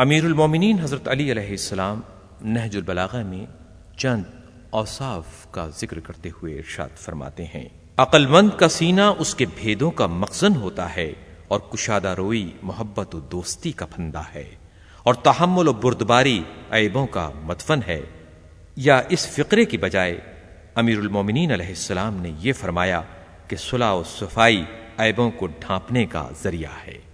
امیر المومنین حضرت علی علیہ السلام نہج البلاغہ میں چند اوصاف کا ذکر کرتے ہوئے ارشاد فرماتے ہیں۔ عقل مند کا سینہ اس کے بھیدوں کا مخزن ہوتا ہے اور کشادہ روئی محبت و دوستی کا پھندا ہے اور تحمل و بردباری عیبوں کا مدفن ہے۔ یا اس فقرے کی بجائے امیر المومنین علیہ السلام نے یہ فرمایا کہ صلاح و صفائی عیبوں کو ڈھانپنے کا ذریعہ ہے۔